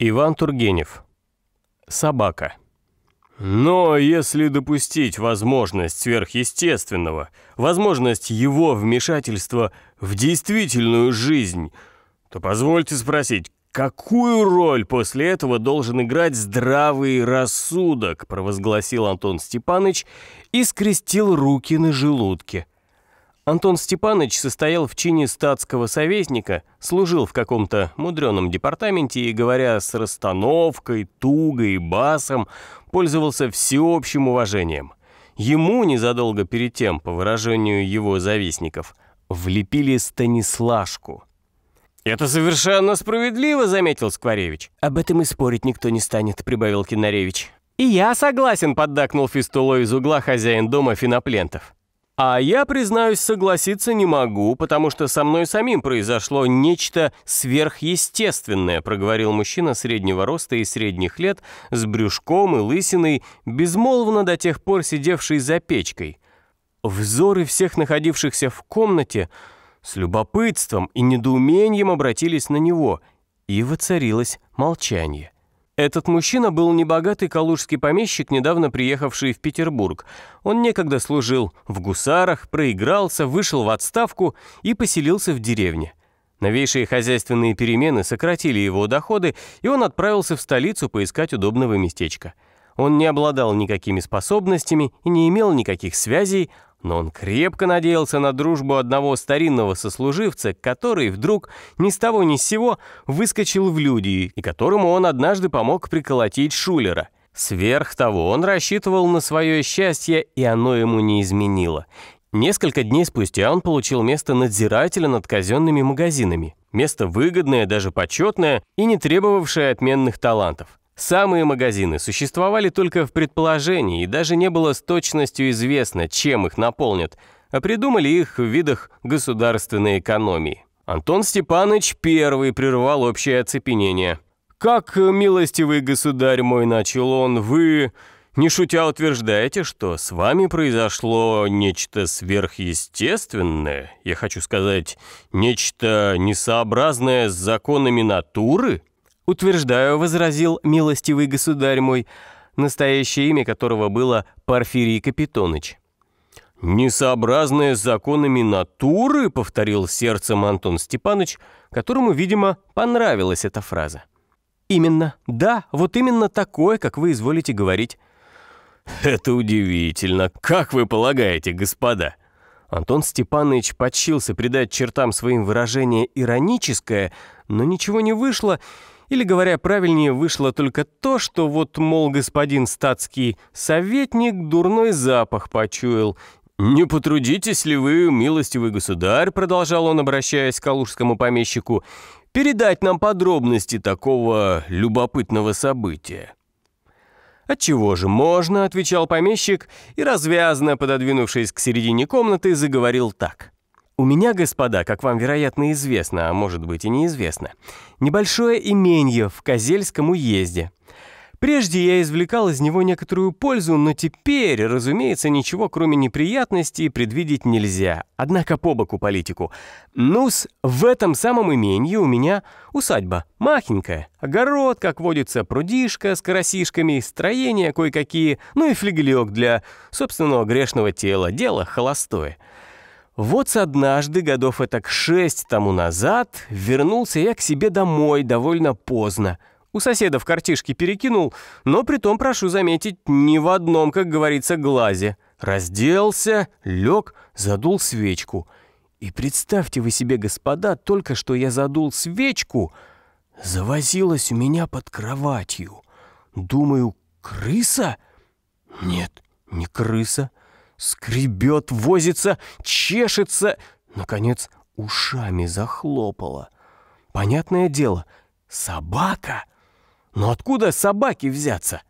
Иван Тургенев. Собака. Но если допустить возможность сверхъестественного, возможность его вмешательства в действительную жизнь, то позвольте спросить, какую роль после этого должен играть здравый рассудок, провозгласил Антон Степаныч и скрестил руки на желудке. Антон Степанович состоял в чине статского советника, служил в каком-то мудреном департаменте и, говоря с расстановкой, тугой и басом, пользовался всеобщим уважением. Ему незадолго перед тем, по выражению его завистников, влепили Станислашку. «Это совершенно справедливо», — заметил Скворевич. «Об этом и спорить никто не станет», — прибавил Кинаревич. «И я согласен», — поддакнул фистулой из угла хозяин дома Финоплентов. А я, признаюсь, согласиться не могу, потому что со мной самим произошло нечто сверхъестественное, проговорил мужчина среднего роста и средних лет, с брюшком и лысиной, безмолвно до тех пор сидевший за печкой. Взоры всех находившихся в комнате с любопытством и недоумением обратились на него, и воцарилось молчание. Этот мужчина был небогатый калужский помещик, недавно приехавший в Петербург. Он некогда служил в гусарах, проигрался, вышел в отставку и поселился в деревне. Новейшие хозяйственные перемены сократили его доходы, и он отправился в столицу поискать удобного местечка. Он не обладал никакими способностями и не имел никаких связей, но он крепко надеялся на дружбу одного старинного сослуживца, который вдруг ни с того ни с сего выскочил в люди, и которому он однажды помог приколотить Шулера. Сверх того, он рассчитывал на свое счастье, и оно ему не изменило. Несколько дней спустя он получил место надзирателя над казенными магазинами. Место выгодное, даже почетное и не требовавшее отменных талантов. Самые магазины существовали только в предположении, и даже не было с точностью известно, чем их наполнят, а придумали их в видах государственной экономии. Антон Степанович первый прервал общее оцепенение. «Как, милостивый государь мой, начал он, вы, не шутя, утверждаете, что с вами произошло нечто сверхъестественное, я хочу сказать, нечто несообразное с законами натуры?» «Утверждаю», — возразил милостивый государь мой, настоящее имя которого было Порфирий Капитоныч. «Несообразное с законами натуры», — повторил сердцем Антон Степанович, которому, видимо, понравилась эта фраза. «Именно, да, вот именно такое, как вы изволите говорить». «Это удивительно. Как вы полагаете, господа?» Антон Степанович подчился придать чертам своим выражение ироническое, но ничего не вышло, или, говоря правильнее, вышло только то, что вот, мол, господин статский советник дурной запах почуял. «Не потрудитесь ли вы, милостивый государь», продолжал он, обращаясь к калужскому помещику, «передать нам подробности такого любопытного события?» «Отчего же можно?» — отвечал помещик и, развязно пододвинувшись к середине комнаты, заговорил так. У меня, господа, как вам, вероятно, известно, а может быть и неизвестно, небольшое именье в Козельском уезде. Прежде я извлекал из него некоторую пользу, но теперь, разумеется, ничего кроме неприятностей предвидеть нельзя. Однако по боку политику. Ну-с, в этом самом имении у меня усадьба, махенькая. Огород, как водится, прудишка с карасишками, строения кое-какие, ну и флигелек для собственного грешного тела. Дело холостое. Вот однажды, годов этак шесть тому назад, вернулся я к себе домой довольно поздно. У соседа в картишке перекинул, но притом, прошу заметить, ни в одном, как говорится, глазе. Разделся, лег, задул свечку. И представьте вы себе, господа, только что я задул свечку, завозилась у меня под кроватью. Думаю, крыса? Нет, не крыса скребет, возится, чешется, наконец ушами захлопала. Понятное дело, собака. Но откуда собаки взяться?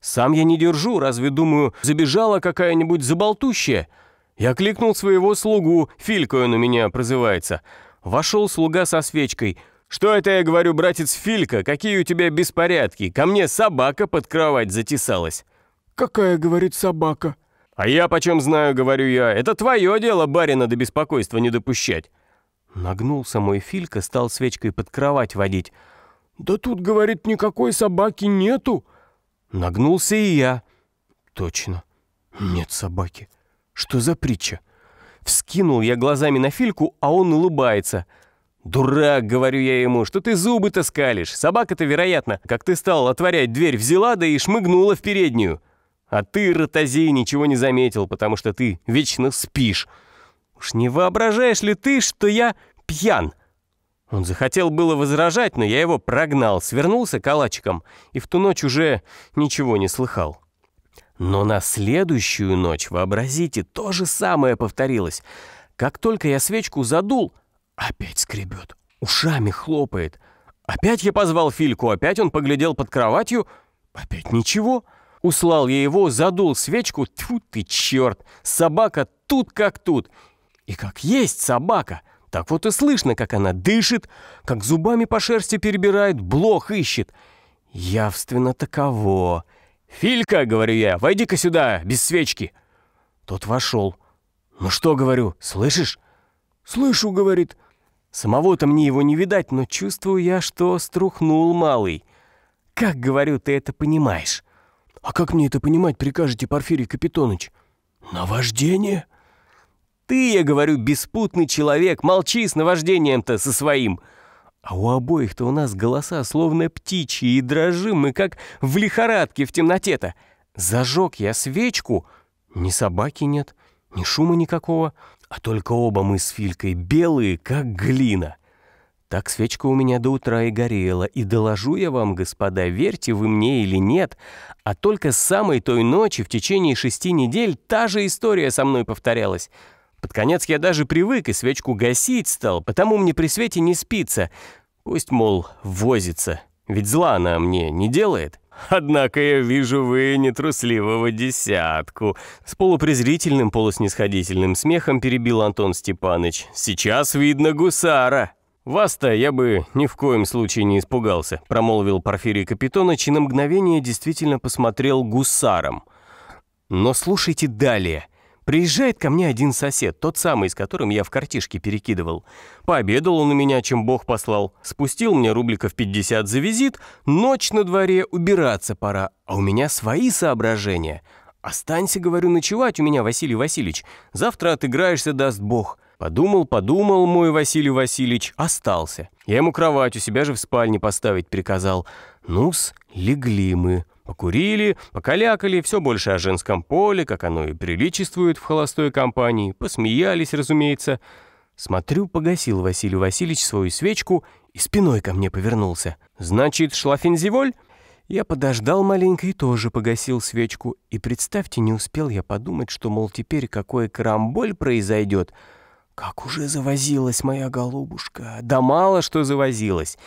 Сам я не держу, разве, думаю, забежала какая-нибудь заболтущая? Я кликнул своего слугу, Филька он у меня прозывается. Вошел слуга со свечкой. «Что это я говорю, братец Филька? Какие у тебя беспорядки? Ко мне собака под кровать затесалась». «Какая, — говорит, — собака?» «А я почем знаю, — говорю я, — это твое дело барина до беспокойства не допущать». Нагнулся мой Филька, стал свечкой под кровать водить. Да тут, говорит, никакой собаки нету. Нагнулся и я. Точно, нет собаки. Что за притча? Вскинул я глазами на Фильку, а он улыбается. «Дурак», — говорю я ему, — «что ты зубы-то скалишь? Собака-то, вероятно, как ты стал отворять дверь, взяла да и шмыгнула в переднюю. А ты, ротозей, ничего не заметил, потому что ты вечно спишь. Уж не воображаешь ли ты, что я пьян?» Он захотел было возражать, но я его прогнал, свернулся калачиком и в ту ночь уже ничего не слыхал. Но на следующую ночь, вообразите, то же самое повторилось. Как только я свечку задул, опять скребет, ушами хлопает. Опять я позвал Фильку, опять он поглядел под кроватью, опять ничего. Услал я его, задул свечку, тьфу ты черт, собака тут как тут. И как есть собака — так вот и слышно, как она дышит, как зубами по шерсти перебирает, блох ищет. Явственно таково. «Филька», — говорю я, — «войди-ка сюда, без свечки». Тот вошел. «Ну что, — говорю, — слышишь?» «Слышу», — говорит. Самого-то мне его не видать, но чувствую я, что струхнул малый. «Как, — говорю, — ты это понимаешь?» «А как мне это понимать, прикажете, Порфирий Капитоныч?» «Наваждение?» Ты, я говорю, беспутный человек, молчи с наваждением-то со своим. А у обоих-то у нас голоса словно птичьи, и дрожим мы, как в лихорадке в темноте-то. Зажег я свечку, ни собаки нет, ни шума никакого, а только оба мы с Филькой белые, как глина. Так свечка у меня до утра и горела, и доложу я вам, господа, верьте вы мне или нет, а только с самой той ночи в течение шести недель та же история со мной повторялась — под конец я даже привык и свечку гасить стал, потому мне при свете не спится. Пусть, мол, возится, ведь зла она мне не делает. Однако я вижу вы нетрусливого десятку. С полупрезрительным, полуснисходительным смехом перебил Антон Степаныч. Сейчас видно гусара. «Вас-то я бы ни в коем случае не испугался», промолвил Порфирий Капитоныч и на мгновение действительно посмотрел гусаром. «Но слушайте далее. Приезжает ко мне один сосед, тот самый, с которым я в картишке перекидывал. Пообедал он у меня, чем Бог послал. Спустил мне рубликов 50 за визит, ночь на дворе, убираться пора. А у меня свои соображения. «Останься, говорю, ночевать у меня, Василий Васильевич. Завтра отыграешься, даст Бог». Подумал, подумал мой Василий Васильевич, остался. Я ему кровать у себя же в спальне поставить приказал. Ну-с, легли мы. Покурили, покалякали, все больше о женском поле, как оно и приличествует в холостой компании. Посмеялись, разумеется. Смотрю, погасил Василий Васильевич свою свечку и спиной ко мне повернулся. «Значит, шлафензеволь?» Я подождал маленько и тоже погасил свечку. И представьте, не успел я подумать, что, мол, теперь какой карамболь произойдет. Как уже завозилась моя голубушка. Да мало что завозилась.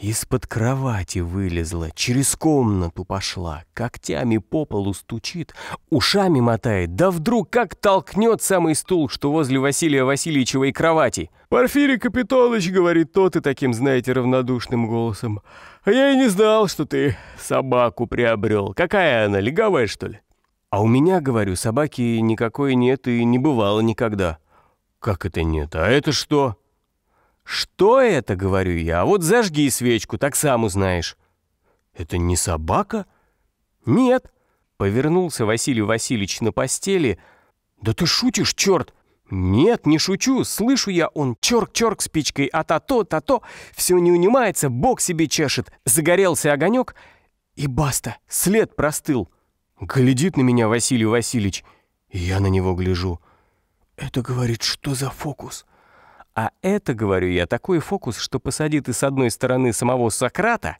Из-под кровати вылезла, через комнату пошла, когтями по полу стучит, ушами мотает, да вдруг как толкнет самый стул, что возле Василия Васильевичевой кровати. «Порфирий Капитоныч», — говорит тот и таким, знаете, равнодушным голосом, «а я и не знал, что ты собаку приобрел. Какая она, легавая, что ли?» «А у меня, говорю, собаки никакой нет и не бывало никогда». «Как это нет? А это что?» «Что это?» — говорю я. «А вот зажги свечку, так сам узнаешь». «Это не собака?» «Нет». Повернулся Василий Васильевич на постели. «Да ты шутишь, черт!» «Нет, не шучу. Слышу я, он черк-черк спичкой, а то-то, то-то. Все не унимается, бог себе чешет. Загорелся огонек, и баста, след простыл. Глядит на меня Василий Васильевич, и я на него гляжу. Это, говорит, что за фокус?» А это, говорю я, такой фокус, что посадит и с одной стороны самого Сократа,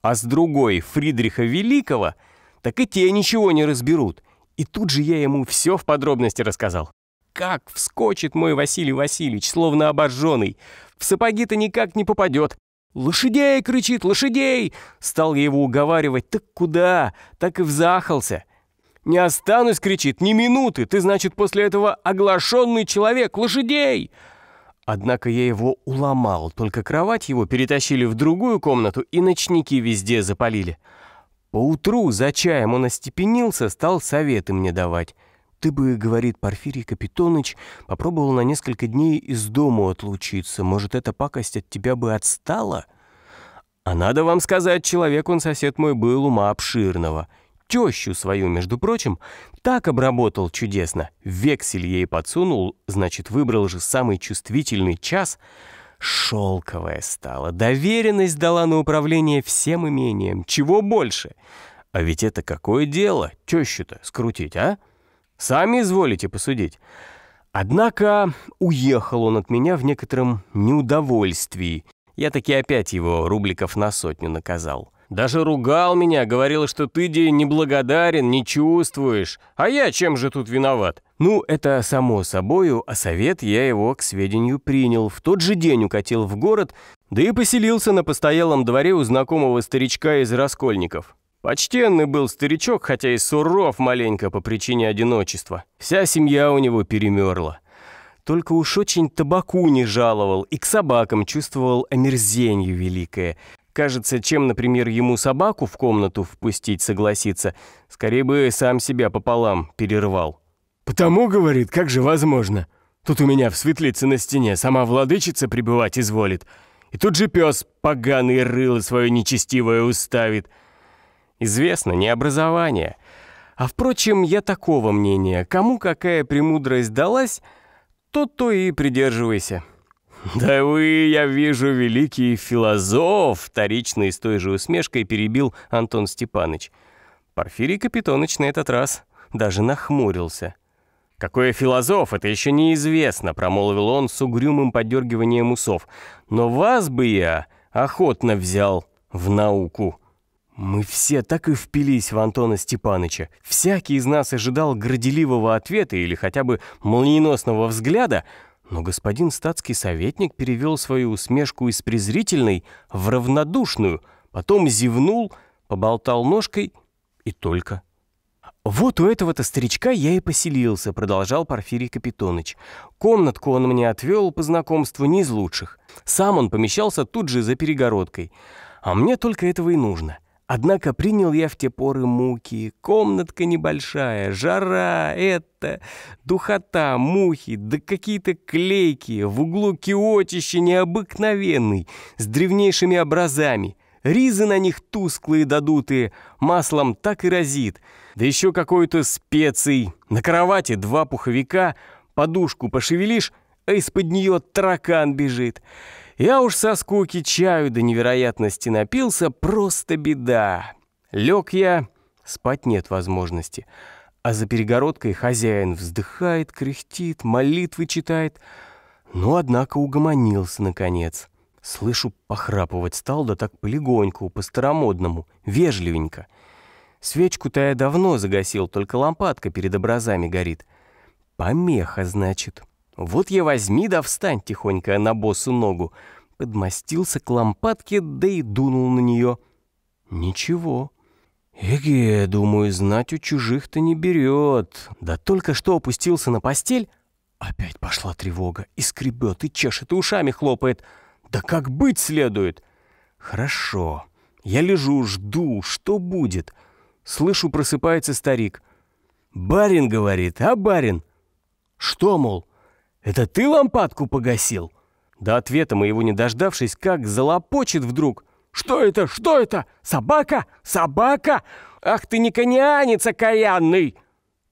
а с другой Фридриха Великого, так и те ничего не разберут. И тут же я ему все в подробности рассказал. Как вскочит мой Василий Васильевич, словно обожженный. В сапоги-то никак не попадет. «Лошадей!» — кричит, «лошадей!» Стал я его уговаривать. «Так куда?» Так и взахался. «Не останусь!» — кричит, «ни минуты! Ты, значит, после этого оглашенный человек! Лошадей!» Однако я его уломал, только кровать его перетащили в другую комнату и ночники везде запалили. Поутру за чаем он остепенился, стал советы мне давать. «Ты бы, — говорит Порфирий Капитоныч, — попробовал на несколько дней из дому отлучиться. Может, эта пакость от тебя бы отстала?» А надо вам сказать, человек он сосед мой был ума обширного. Тещу свою, между прочим, так обработал чудесно. Вексель ей подсунул, значит, выбрал же самый чувствительный час. Шелковая стала, доверенность дала на управление всем имением. Чего больше? А ведь это какое дело, тещу-то скрутить, а? Сами изволите посудить. Однако уехал он от меня в некотором неудовольствии. Я таки опять его рубликов на сотню наказал. Даже ругал меня, говорил, что ты, де, неблагодарен, не чувствуешь. А я чем же тут виноват? Ну, это само собою, а совет я его к сведению принял. В тот же день укатил в город, да и поселился на постоялом дворе у знакомого старичка из Раскольников. Почтенный был старичок, хотя и суров маленько по причине одиночества. Вся семья у него перемерла. Только уж очень табаку не жаловал и к собакам чувствовал омерзенье великое. Кажется, чем, например, ему собаку в комнату впустить согласиться, скорее бы сам себя пополам перервал. «Потому, — говорит, — как же возможно? Тут у меня в светлице на стене сама владычица пребывать изволит, и тут же пес поганый рыло свое нечестивое уставит». Известно, не образование. А впрочем, я такого мнения. Кому какая премудрость далась, то-то и придерживайся. «Да вы, я вижу, великий философ!» Вторично и с той же усмешкой перебил Антон Степаныч. Порфирий Капитоныч на этот раз даже нахмурился. «Какой философ, это еще неизвестно», — промолвил он с угрюмым подергиванием усов. «Но вас бы я охотно взял в науку». Мы все так и впились в Антона Степаныча. Всякий из нас ожидал горделивого ответа или хотя бы молниеносного взгляда, но господин статский советник перевел свою усмешку из презрительной в равнодушную, потом зевнул, поболтал ножкой и только. «Вот у этого-то старичка я и поселился», — продолжал Порфирий Капитоныч. «Комнатку он мне отвел по знакомству не из лучших. Сам он помещался тут же за перегородкой. А мне только этого и нужно. Однако принял я в те поры муки. Комнатка небольшая, жара, это, духота, мухи, да какие-то клейки, в углу киотище необыкновенный, с древнейшими образами. Ризы на них тусклые дадутые, маслом так и разит. Да еще какой-то специй. На кровати два пуховика, подушку пошевелишь, а из-под нее таракан бежит. Я уж со скуки чаю до невероятности напился, просто беда. Лег я, спать нет возможности. А за перегородкой хозяин вздыхает, кряхтит, молитвы читает. Но, однако, угомонился, наконец. Слышу, похрапывать стал, да так полегоньку, по-старомодному, вежливенько. Свечку-то я давно загасил, только лампадка перед образами горит. Помеха, значит. Вот я возьми да встань тихонько на босу ногу. Подмастился к лампадке, да и дунул на нее. Ничего. Эге, думаю, знать у чужих-то не берет. Да только что опустился на постель, опять пошла тревога. И скребет, и чешет, и ушами хлопает. Да как быть следует? Хорошо. Я лежу, жду, что будет. Слышу, просыпается старик. «Барин, — говорит, — а барин?» «Что, мол?» «Это ты лампадку погасил?» До ответа моего не дождавшись, как залопочет вдруг. «Что это? Что это? Собака? Собака? Ах ты не конянец окаянный!»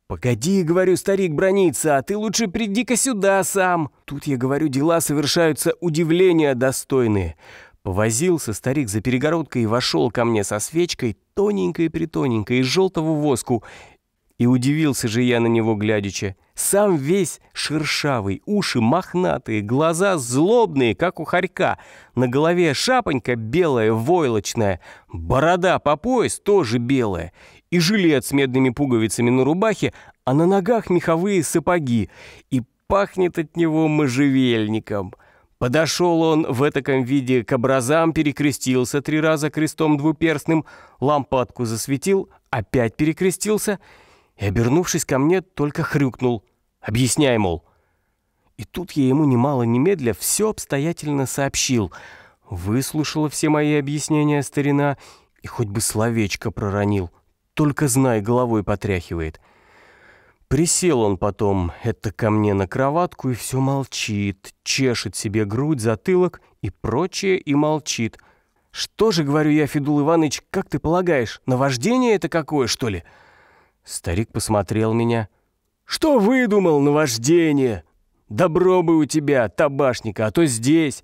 «Погоди, — говорю, старик бронится, а ты лучше приди-ка сюда сам!» Тут, я говорю, дела совершаются удивления достойные. Повозился старик за перегородкой и вошел ко мне со свечкой, тоненькой-притоненькой, из желтого воску, и удивился же я на него глядячи. Сам весь шершавый, уши мохнатые, глаза злобные, как у хорька. На голове шапонька белая, войлочная, борода по пояс тоже белая. И жилет с медными пуговицами на рубахе, а на ногах меховые сапоги. И пахнет от него можжевельником. Подошел он в этаком виде к образам, перекрестился три раза крестом двуперстным, лампадку засветил, опять перекрестился — и, обернувшись ко мне, только хрюкнул. «Объясняй, мол». И тут я ему немало немедля все обстоятельно сообщил. Выслушала все мои объяснения старина и хоть бы словечко проронил. Только знай, головой потряхивает. Присел он потом, это ко мне на кроватку, и все молчит, чешет себе грудь, затылок и прочее, и молчит. Что же, говорю я, Федул Иванович, как ты полагаешь, наваждение это какое, что ли? Старик посмотрел меня. Что выдумал наваждение? Добро бы у тебя, табашника, а то здесь.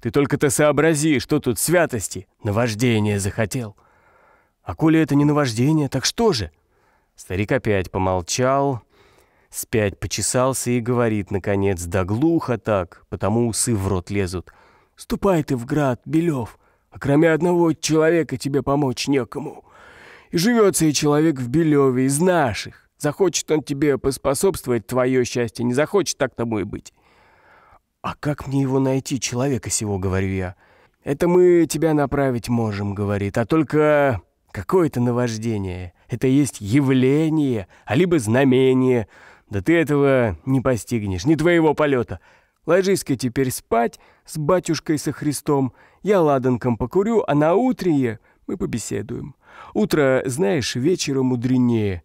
Ты только-то сообрази, что тут святости. Наваждение захотел. А коли это не наваждение, так что же? Старик опять помолчал, спять почесался и говорит, наконец, да глухо так, потому усы в рот лезут. «Ступай ты в град, Белев, а кроме одного человека тебе помочь некому. И живется и человек в Белеве из наших. Захочет он тебе поспособствовать твое счастье, не захочет, так тому и быть». «А как мне его найти, человека сего?» — говорю я. «Это мы тебя направить можем», — говорит, «а только какое-то наваждение. Это есть явление, а либо знамение. Да ты этого не постигнешь, не твоего полета. Ложись-ка теперь спать с батюшкой со Христом. Я ладанком покурю, а на утрие мы побеседуем. Утро, знаешь, вечером мудренее».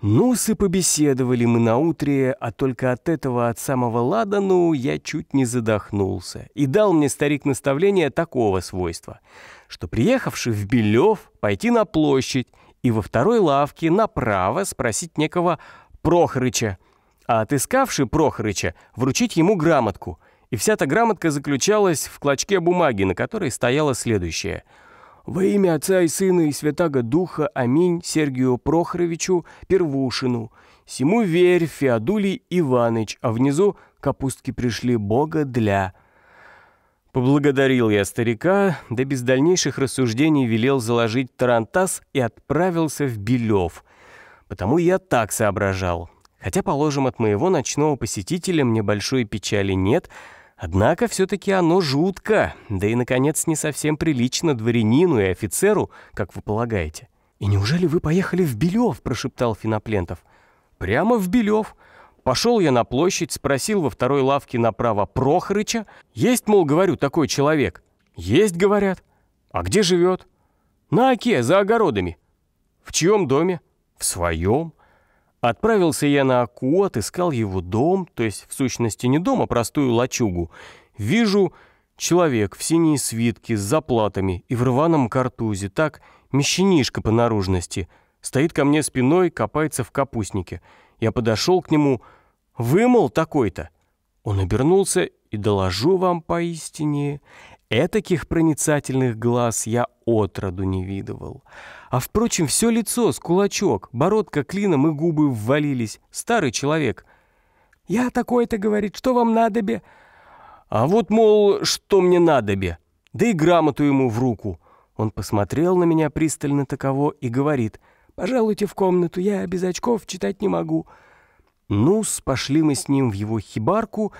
Ну-с и побеседовали мы на утре, а только от этого, от самого ладану, я чуть не задохнулся. И дал мне старик наставление такого свойства, что, приехавший в Белев, пойти на площадь и во второй лавке направо спросить некого Прохорыча, а отыскавший Прохорыча вручить ему грамотку. И вся эта грамотка заключалась в клочке бумаги, на которой стояло следующее — во имя Отца и Сына и Святаго Духа, аминь, Сергию Прохоровичу Первушину. Сему верь, Феодулий Иваныч, а внизу капустки пришли Бога для. Поблагодарил я старика, да без дальнейших рассуждений велел заложить тарантас и отправился в Белев. Потому я так соображал. Хотя, положим, от моего ночного посетителя мне большой печали нет — Однако все-таки оно жутко, да и, наконец, не совсем прилично дворянину и офицеру, как вы полагаете. «И неужели вы поехали в Белев?» – прошептал Финоплентов. «Прямо в Белев. Пошел я на площадь, спросил во второй лавке направо Прохорыча. Есть, мол, говорю, такой человек. Есть, говорят. А где живет? На оке, за огородами. В чьем доме? В своем. Отправился я на Аку, отыскал его дом, то есть в сущности не дом, а простую лачугу. Вижу человек в синей свитке с заплатами и в рваном картузе, так, мещанишка по наружности. Стоит ко мне спиной, копается в капустнике. Я подошел к нему, вымол такой-то. Он обернулся и доложу вам поистине, Этаких проницательных глаз я отроду не видывал. А впрочем, все лицо с кулачок, бородка клином и губы ввалились. Старый человек. «Я такой-то, — говорит, — что вам надобе?» «А вот, мол, что мне надобе?» Да и грамоту ему в руку. Он посмотрел на меня пристально таково и говорит, «Пожалуйте в комнату, я без очков читать не могу». Ну-с, пошли мы с ним в его хибарку,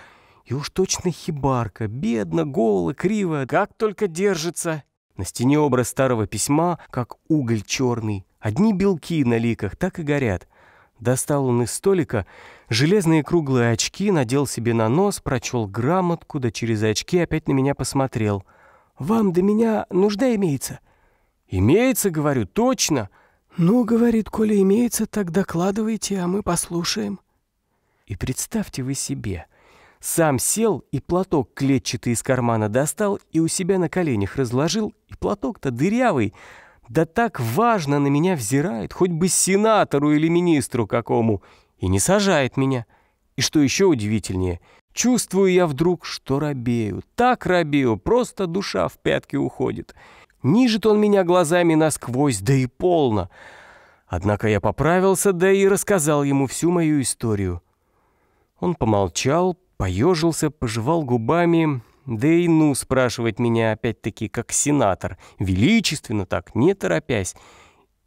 и уж точно хибарка, бедно, голо, криво, как только держится. На стене образ старого письма, как уголь черный. Одни белки на ликах так и горят. Достал он из столика железные круглые очки, надел себе на нос, прочел грамотку, да через очки опять на меня посмотрел. «Вам до меня нужда имеется?» «Имеется, говорю, точно!» «Ну, — говорит, — коли имеется, так докладывайте, а мы послушаем». И представьте вы себе — сам сел и платок клетчатый из кармана достал и у себя на коленях разложил, и платок-то дырявый. Да так важно на меня взирает, хоть бы сенатору или министру какому, и не сажает меня. И что еще удивительнее, чувствую я вдруг, что робею, так робею, просто душа в пятки уходит. Нижет он меня глазами насквозь, да и полно. Однако я поправился, да и рассказал ему всю мою историю. Он помолчал, Поежился, пожевал губами, да и ну спрашивать меня опять-таки как сенатор, величественно так, не торопясь.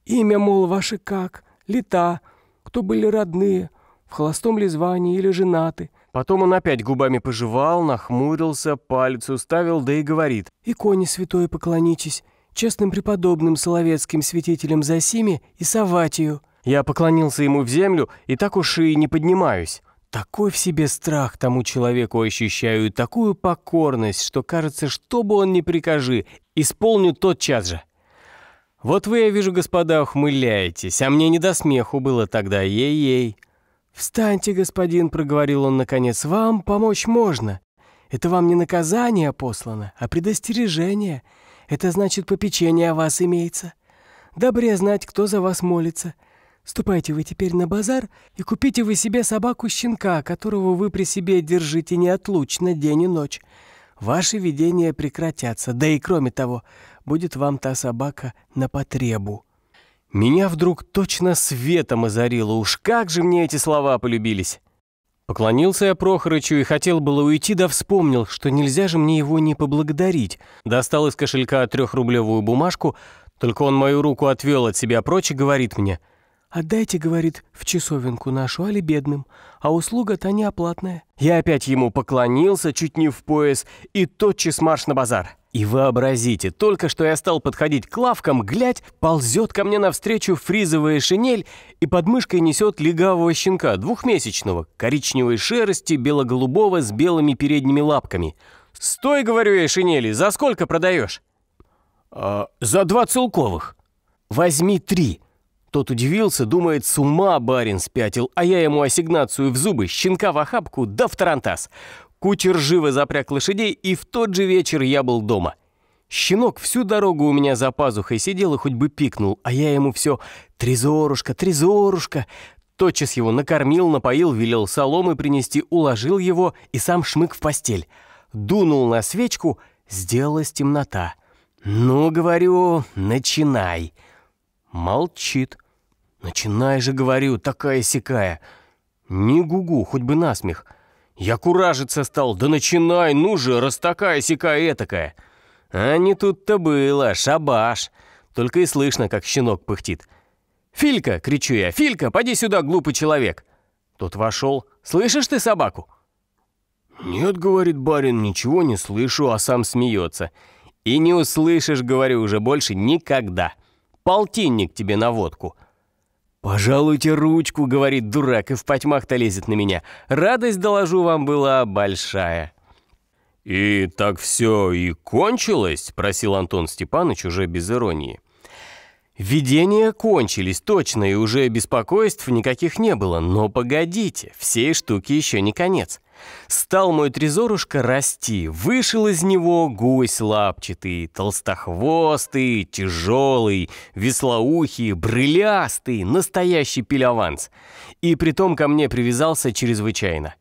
Имя, мол, ваше как, лета, кто были родные, в холостом ли звании или женаты. Потом он опять губами пожевал, нахмурился, палец уставил, да и говорит. «Иконе святой поклонитесь, честным преподобным соловецким святителям Засиме и Саватию». Я поклонился ему в землю и так уж и не поднимаюсь. Такой в себе страх тому человеку ощущаю и такую покорность, что кажется, что бы он ни прикажи, исполню тот час же. Вот вы, я вижу, господа, ухмыляетесь, а мне не до смеху было тогда, ей-ей. «Встаньте, господин», — проговорил он наконец, — «вам помочь можно. Это вам не наказание послано, а предостережение. Это значит, попечение о вас имеется. Добре знать, кто за вас молится. Ступайте вы теперь на базар и купите вы себе собаку-щенка, которого вы при себе держите неотлучно день и ночь. Ваши видения прекратятся, да и кроме того, будет вам та собака на потребу». Меня вдруг точно светом озарило, уж как же мне эти слова полюбились. Поклонился я Прохорычу и хотел было уйти, да вспомнил, что нельзя же мне его не поблагодарить. Достал из кошелька трехрублевую бумажку, только он мою руку отвел от себя прочь и говорит мне — «Отдайте, — говорит, — в часовенку нашу, али бедным, а услуга-то неоплатная». Я опять ему поклонился чуть не в пояс и тотчас марш на базар. И вообразите, только что я стал подходить к лавкам, глядь, ползет ко мне навстречу фризовая шинель и под мышкой несет легавого щенка, двухмесячного, коричневой шерсти, бело-голубого с белыми передними лапками. «Стой, — говорю я шинели, — за сколько продаешь?» а, «За два целковых». «Возьми три». Тот удивился, думает, с ума барин спятил, а я ему ассигнацию в зубы, щенка в охапку, да в тарантас. Кучер живо запряг лошадей, и в тот же вечер я был дома. Щенок всю дорогу у меня за пазухой сидел и хоть бы пикнул, а я ему все «Трезорушка, трезорушка!» Тотчас его накормил, напоил, велел соломы принести, уложил его и сам шмык в постель. Дунул на свечку, сделалась темнота. «Ну, говорю, начинай!» Молчит. Начинай же, говорю, такая-сякая. Не гугу, хоть бы насмех. Я куражиться стал, да начинай, ну же, раз такая-сякая этакая. А не тут-то было, шабаш. Только и слышно, как щенок пыхтит. «Филька!» — кричу я. «Филька, поди сюда, глупый человек!» Тот вошел. «Слышишь ты собаку?» «Нет, — говорит барин, — ничего не слышу, а сам смеется. И не услышишь, говорю, уже больше никогда. Полтинник тебе на водку». «Пожалуйте ручку», — говорит дурак, и в потьмах-то лезет на меня. Радость, доложу вам, была большая. «И так все и кончилось?» — просил Антон Степанович уже без иронии. Видения кончились точно, и уже беспокойств никаких не было. Но погодите, всей штуки еще не конец. Стал мой трезорушка расти, вышел из него гусь лапчатый, толстохвостый, тяжелый, веслоухий, брылястый, настоящий пиляванс. И притом ко мне привязался чрезвычайно.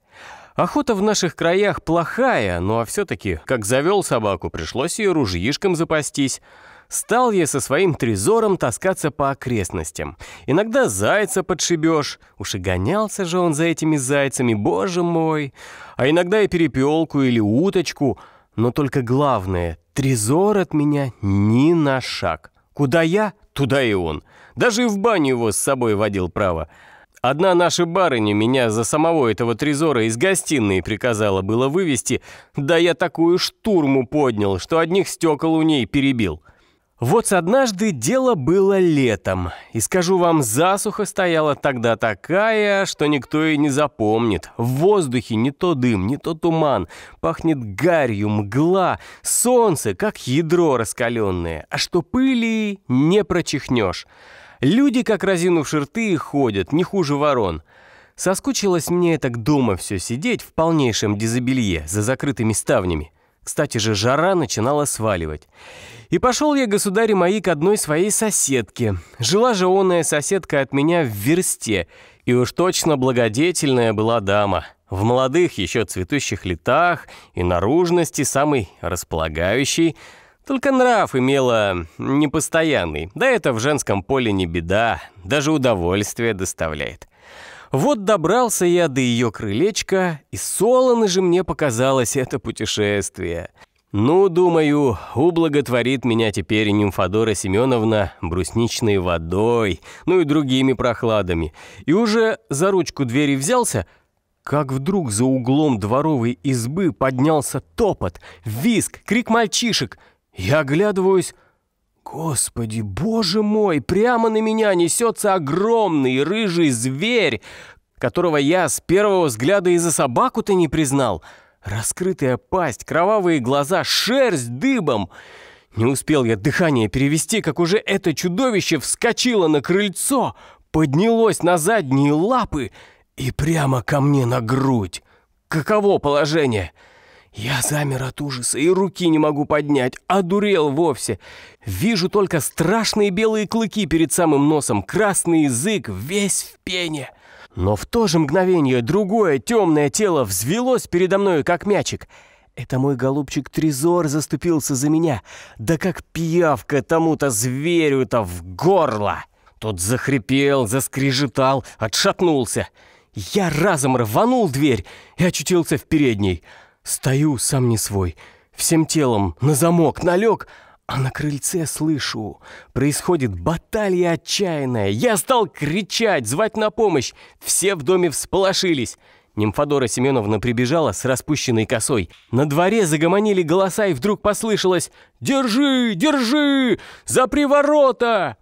Охота в наших краях плохая, но все-таки, как завел собаку, пришлось ее ружьишком запастись. Стал я со своим трезором таскаться по окрестностям. Иногда зайца подшибешь. Уж и гонялся же он за этими зайцами, боже мой. А иногда и перепелку или уточку. Но только главное, трезор от меня ни на шаг. Куда я, туда и он. Даже и в баню его с собой водил право. Одна наша барыня меня за самого этого трезора из гостиной приказала было вывести, да я такую штурму поднял, что одних стекол у ней перебил. Вот однажды дело было летом, и скажу вам, засуха стояла тогда такая, что никто и не запомнит. В воздухе не то дым, не то туман, пахнет гарью, мгла, солнце, как ядро раскаленное, а что пыли не прочихнешь. Люди, как разинувши рты, ходят, не хуже ворон. Соскучилось мне так дома все сидеть в полнейшем дизобелье за закрытыми ставнями. Кстати же, жара начинала сваливать. И пошел я, государи мои, к одной своей соседке. Жила же онная соседка от меня в версте, и уж точно благодетельная была дама. В молодых еще цветущих летах и наружности самый располагающий, только нрав имела непостоянный. Да это в женском поле не беда, даже удовольствие доставляет. Вот добрался я до ее крылечка, и солоно же мне показалось это путешествие. Ну, думаю, ублаготворит меня теперь Нимфодора Семеновна брусничной водой, ну и другими прохладами. И уже за ручку двери взялся, как вдруг за углом дворовой избы поднялся топот, визг, крик мальчишек. Я оглядываюсь... Господи, боже мой, прямо на меня несется огромный рыжий зверь, которого я с первого взгляда и за собаку-то не признал — Раскрытая пасть, кровавые глаза, шерсть дыбом. Не успел я дыхание перевести, как уже это чудовище вскочило на крыльцо, поднялось на задние лапы и прямо ко мне на грудь. Каково положение? Я замер от ужаса и руки не могу поднять, одурел вовсе. Вижу только страшные белые клыки перед самым носом, красный язык весь в пене. Но в то же мгновение другое темное тело взвелось передо мной, как мячик. Это мой голубчик Трезор заступился за меня. Да как пиявка тому-то зверю-то в горло! Тот захрипел, заскрежетал, отшатнулся. Я разом рванул дверь и очутился в передней. Стою сам не свой, всем телом на замок налег, а на крыльце слышу, происходит баталия отчаянная. Я стал кричать, звать на помощь. Все в доме всполошились. Нимфодора Семеновна прибежала с распущенной косой. На дворе загомонили голоса, и вдруг послышалось «Держи, держи! За приворота!»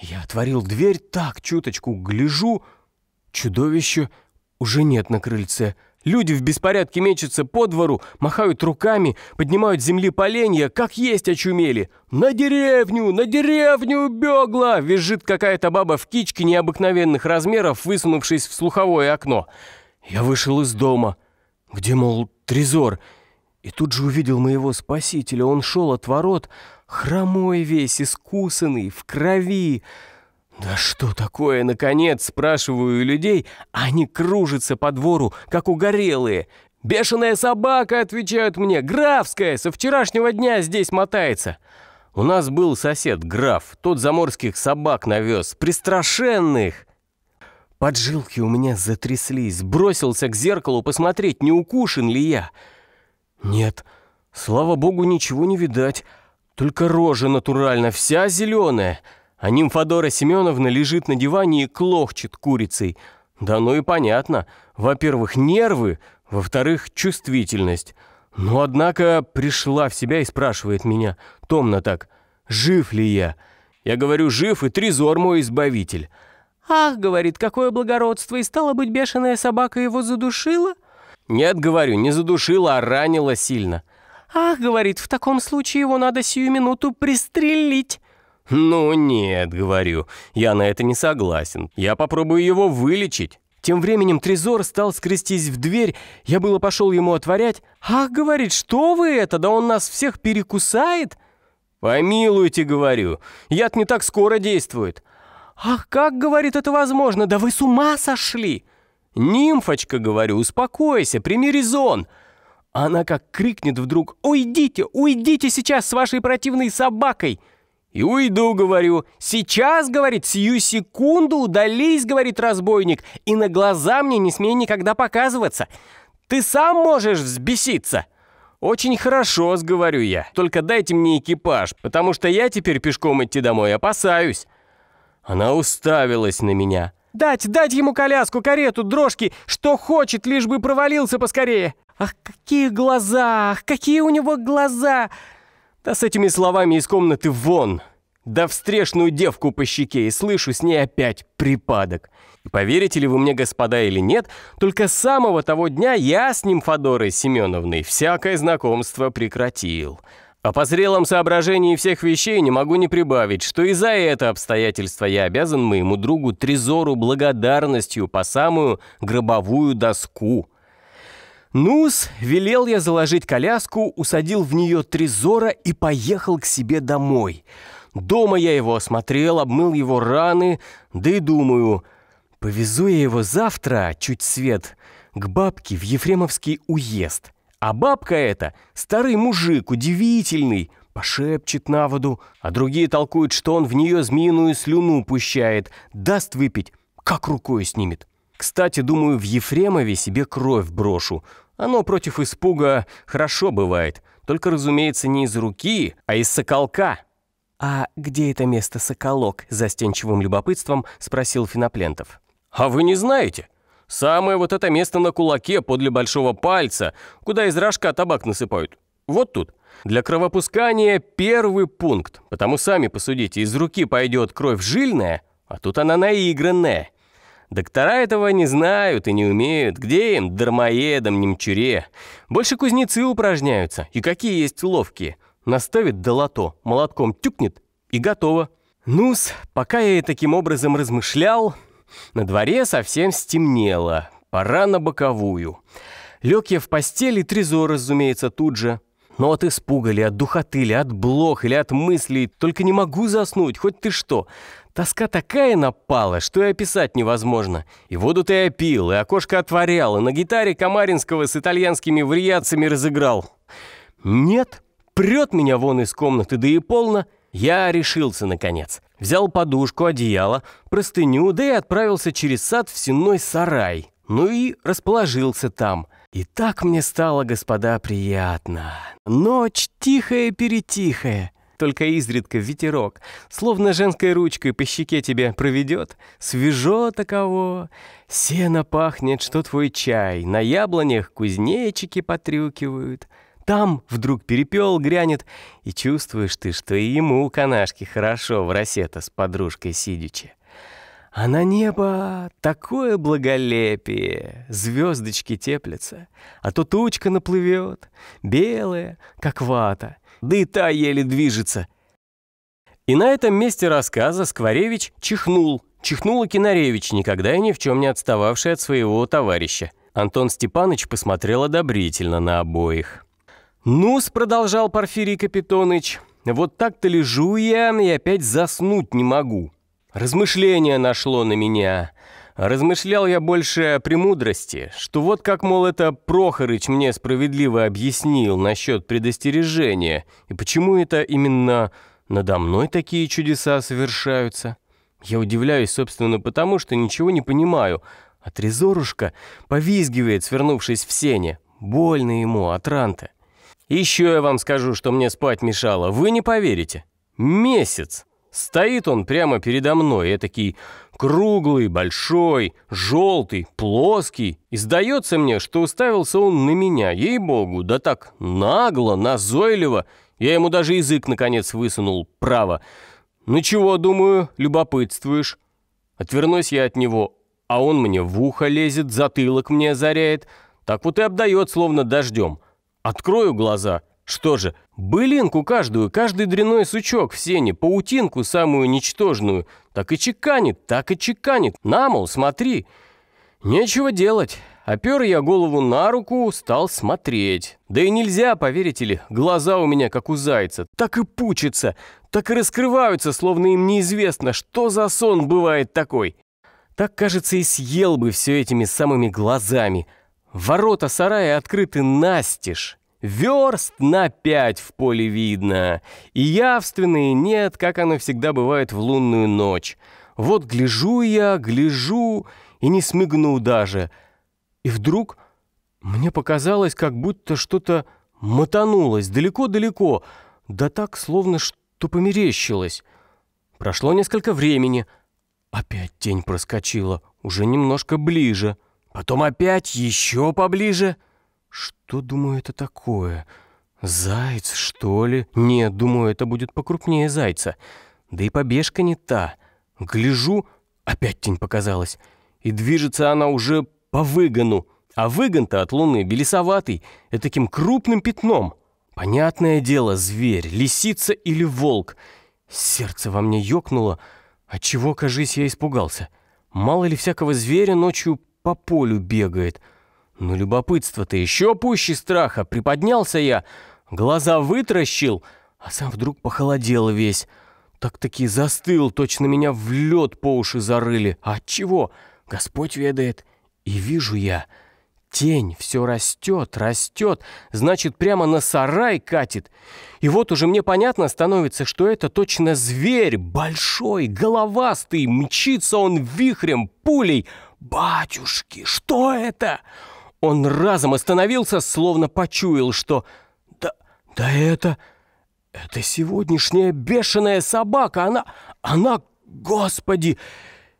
Я отворил дверь так, чуточку гляжу. Чудовища уже нет на крыльце. Люди в беспорядке мечутся по двору, махают руками, поднимают земли поленья, как есть очумели. «На деревню! На деревню бегла!» Визжит какая-то баба в кичке необыкновенных размеров, высунувшись в слуховое окно. Я вышел из дома, где, мол, трезор, и тут же увидел моего спасителя. Он шел от ворот, хромой весь, искусанный, в крови. «Да что такое, наконец?» — спрашиваю людей. Они кружатся по двору, как угорелые. «Бешеная собака!» — отвечают мне. «Графская! Со вчерашнего дня здесь мотается!» У нас был сосед, граф, тот заморских собак навез, пристрашенных. Поджилки у меня затряслись, бросился к зеркалу посмотреть, не укушен ли я. Нет, слава богу, ничего не видать, только рожа натурально, вся зеленая — а нимфодора Семеновна лежит на диване и клохчет курицей. Да ну и понятно. Во-первых, нервы, во-вторых, чувствительность. Но, однако, пришла в себя и спрашивает меня, томно так, жив ли я? Я говорю, жив, и трезор мой избавитель. «Ах, — говорит, — какое благородство, и стало быть, бешеная собака его задушила?» «Нет, — говорю, — не задушила, а ранила сильно». «Ах, — говорит, — в таком случае его надо сию минуту пристрелить». «Ну нет», — говорю, — «я на это не согласен. Я попробую его вылечить». Тем временем Трезор стал скрестись в дверь, я было пошел ему отворять. «Ах, — говорит, — что вы это, да он нас всех перекусает?» «Помилуйте, — говорю, — яд не так скоро действует». «Ах, как, — говорит, — это возможно, да вы с ума сошли!» «Нимфочка, — говорю, — успокойся, прими резон!» Она как крикнет вдруг «Уйдите, уйдите сейчас с вашей противной собакой!» И уйду, говорю. Сейчас, говорит, сию секунду удались, говорит разбойник, и на глаза мне не смей никогда показываться. Ты сам можешь взбеситься. Очень хорошо, говорю я. Только дайте мне экипаж, потому что я теперь пешком идти домой опасаюсь. Она уставилась на меня. Дать, дать ему коляску, карету, дрожки, что хочет, лишь бы провалился поскорее. Ах, какие глаза, ах, какие у него глаза! Да с этими словами из комнаты вон. Да встречную девку по щеке и слышу с ней опять припадок. И поверите ли вы мне, господа, или нет, только с самого того дня я с ним, Федорой Семеновной, всякое знакомство прекратил. А по зрелом соображении всех вещей не могу не прибавить, что и за это обстоятельство я обязан моему другу Трезору благодарностью по самую гробовую доску. Нус, велел я заложить коляску, усадил в нее Трезора и поехал к себе домой. Дома я его осмотрел, обмыл его раны, да и думаю, повезу я его завтра, чуть свет, к бабке в Ефремовский уезд. А бабка эта, старый мужик, удивительный, пошепчет на воду, а другие толкуют, что он в нее змеиную слюну пущает, даст выпить, как рукой снимет. Кстати, думаю, в Ефремове себе кровь брошу, оно против испуга хорошо бывает, только, разумеется, не из руки, а из соколка». «А где это место Соколок?» — застенчивым любопытством спросил Финоплентов. «А вы не знаете? Самое вот это место на кулаке подле большого пальца, куда из рожка табак насыпают. Вот тут. Для кровопускания первый пункт, потому сами посудите, из руки пойдет кровь жильная, а тут она наигранная. Доктора этого не знают и не умеют. Где им, дармоедам, немчуре? Больше кузнецы упражняются. И какие есть ловкие. Наставит долото, молотком тюкнет и готово. Ну-с, пока я таким образом размышлял, на дворе совсем стемнело. Пора на боковую. Лег я в постели, трезор, разумеется, тут же. Но от испуга ли, от духоты ли, от блох или от мыслей, только не могу заснуть, хоть ты что. Тоска такая напала, что и описать невозможно. И воду-то я пил, и окошко отворял, и на гитаре Камаринского с итальянскими вариациями разыграл. Нет, прет меня вон из комнаты, да и полно. Я решился, наконец. Взял подушку, одеяло, простыню, да и отправился через сад в сенной сарай. Ну и расположился там. И так мне стало, господа, приятно. Ночь тихая-перетихая. Только изредка ветерок, словно женской ручкой по щеке тебе проведет. Свежо таково. Сено пахнет, что твой чай. На яблонях кузнечики потрюкивают. Там вдруг перепел грянет, и чувствуешь ты, что и ему у канашки хорошо в рассета с подружкой сидячи. А на небо такое благолепие, звездочки теплятся, а то тучка наплывет, белая, как вата, да и та еле движется. И на этом месте рассказа Скворевич чихнул, чихнул и Кинаревич, никогда и ни в чем не отстававший от своего товарища. Антон Степанович посмотрел одобрительно на обоих. «Ну-с», — продолжал Порфирий Капитоныч, — «вот так-то лежу я и опять заснуть не могу». Размышление нашло на меня. Размышлял я больше о премудрости, что вот как, мол, это Прохорыч мне справедливо объяснил насчет предостережения, и почему это именно надо мной такие чудеса совершаются. Я удивляюсь, собственно, потому что ничего не понимаю, а Трезорушка повизгивает, свернувшись в сене. Больно ему от ранта. Еще я вам скажу, что мне спать мешало. Вы не поверите. Месяц. Стоит он прямо передо мной, этакий круглый, большой, желтый, плоский. И сдается мне, что уставился он на меня, ей-богу, да так нагло, назойливо. Я ему даже язык, наконец, высунул, право. Ну чего, думаю, любопытствуешь? Отвернусь я от него, а он мне в ухо лезет, затылок мне озаряет. Так вот и обдает, словно дождем. Открою глаза — что же, былинку каждую, каждый дряной сучок в сене, паутинку самую ничтожную, так и чеканит, так и чеканит. На, мол, смотри. Нечего делать. Опер я голову на руку, стал смотреть. Да и нельзя, поверите ли, глаза у меня, как у зайца, так и пучатся, так и раскрываются, словно им неизвестно, что за сон бывает такой. Так, кажется, и съел бы все этими самыми глазами. Ворота сарая открыты настежь. Верст на пять в поле видно, и явственные нет, как оно всегда бывает в лунную ночь. Вот гляжу я, гляжу, и не смыгну даже. И вдруг мне показалось, как будто что-то мотанулось далеко-далеко, да так, словно что померещилось. Прошло несколько времени. Опять тень проскочила, уже немножко ближе. Потом опять еще поближе — что, думаю, это такое? Заяц, что ли? Нет, думаю, это будет покрупнее зайца. Да и побежка не та. Гляжу, опять тень показалась. И движется она уже по выгону. А выгон-то от луны белесоватый, таким крупным пятном. Понятное дело, зверь, лисица или волк. Сердце во мне ёкнуло, отчего, кажись, я испугался. Мало ли всякого зверя ночью по полю бегает — но любопытство-то еще пуще страха. Приподнялся я, глаза вытращил, а сам вдруг похолодел весь. Так-таки застыл, точно меня в лед по уши зарыли. А от чего? Господь ведает. И вижу я, тень все растет, растет, значит, прямо на сарай катит. И вот уже мне понятно становится, что это точно зверь, большой, головастый, мчится он вихрем, пулей. «Батюшки, что это?» Он разом остановился, словно почуял, что... Да, да это... Это сегодняшняя бешеная собака, она... Она... Господи!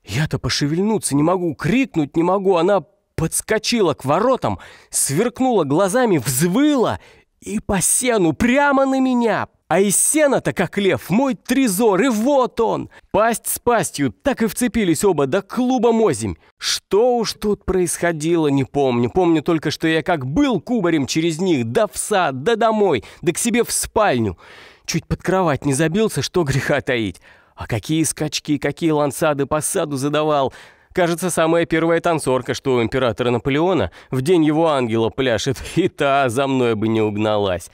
Я-то пошевельнуться не могу, крикнуть не могу, она подскочила к воротам, сверкнула глазами, взвыла и по сену прямо на меня, а из сена-то, как лев, мой трезор, и вот он! Пасть с пастью, так и вцепились оба до клуба мозимь. Что уж тут происходило, не помню. Помню только, что я как был кубарем через них, да в сад, да домой, да к себе в спальню. Чуть под кровать не забился, что греха таить. А какие скачки, какие лансады по саду задавал. Кажется, самая первая танцорка, что у императора Наполеона в день его ангела пляшет, и та за мной бы не угналась.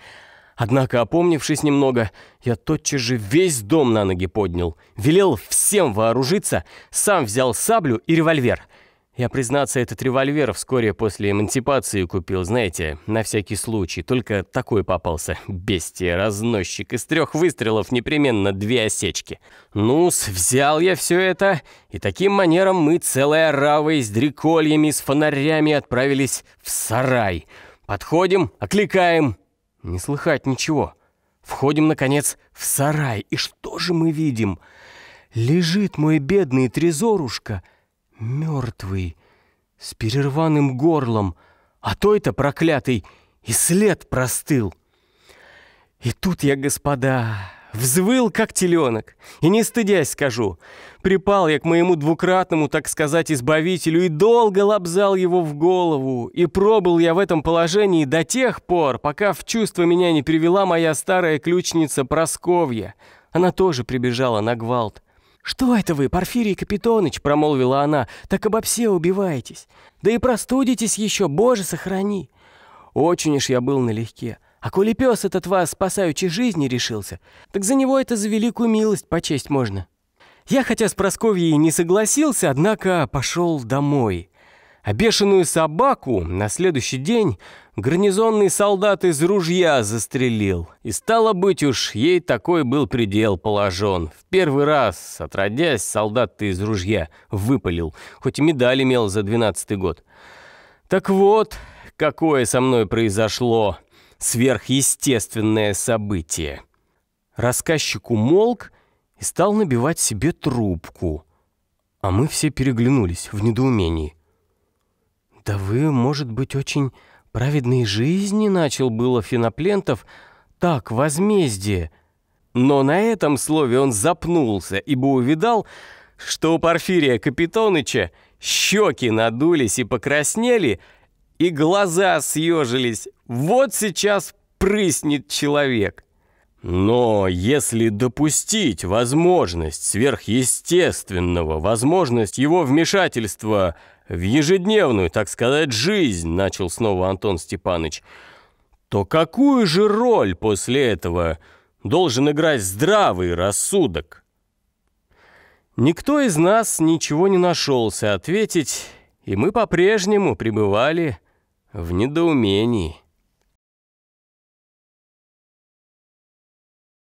Однако, опомнившись немного, я тотчас же весь дом на ноги поднял, велел всем вооружиться, сам взял саблю и револьвер. Я, признаться, этот револьвер вскоре после эмансипации купил, знаете, на всякий случай. Только такой попался, бестия, разносчик. Из трех выстрелов непременно две осечки. ну взял я все это, и таким манером мы целой оравой с дрекольями, с фонарями отправились в сарай. Подходим, окликаем. Не слыхать ничего. Входим, наконец, в сарай. И что же мы видим? Лежит мой бедный трезорушка — мертвый, с перерванным горлом, а той-то проклятый и след простыл. И тут я, господа, взвыл, как теленок, и не стыдясь скажу, припал я к моему двукратному, так сказать, избавителю и долго лобзал его в голову, и пробыл я в этом положении до тех пор, пока в чувство меня не привела моя старая ключница Просковья. Она тоже прибежала на гвалт. «Что это вы, Порфирий Капитоныч?» — промолвила она. «Так обо все убиваетесь. Да и простудитесь еще, Боже, сохрани!» Очень уж я был налегке. А коли пес этот вас, спасаючи жизни, решился, так за него это за великую милость почесть можно. Я, хотя с Просковьей не согласился, однако пошел домой. А бешеную собаку на следующий день гарнизонный солдат из ружья застрелил. И стало быть уж, ей такой был предел положен. В первый раз, отродясь, солдат-то из ружья выпалил, хоть и медаль имел за двенадцатый год. Так вот, какое со мной произошло сверхъестественное событие. Рассказчик умолк и стал набивать себе трубку. А мы все переглянулись в недоумении. «Да вы, может быть, очень праведной жизни?» — начал было Феноплентов. «Так, возмездие». Но на этом слове он запнулся, ибо увидал, что у Порфирия Капитоныча щеки надулись и покраснели, и глаза съежились. Вот сейчас прыснет человек. Но если допустить возможность сверхъестественного, возможность его вмешательства в ежедневную, так сказать, жизнь, начал снова Антон Степанович, то какую же роль после этого должен играть здравый рассудок? Никто из нас ничего не нашелся ответить, и мы по-прежнему пребывали в недоумении.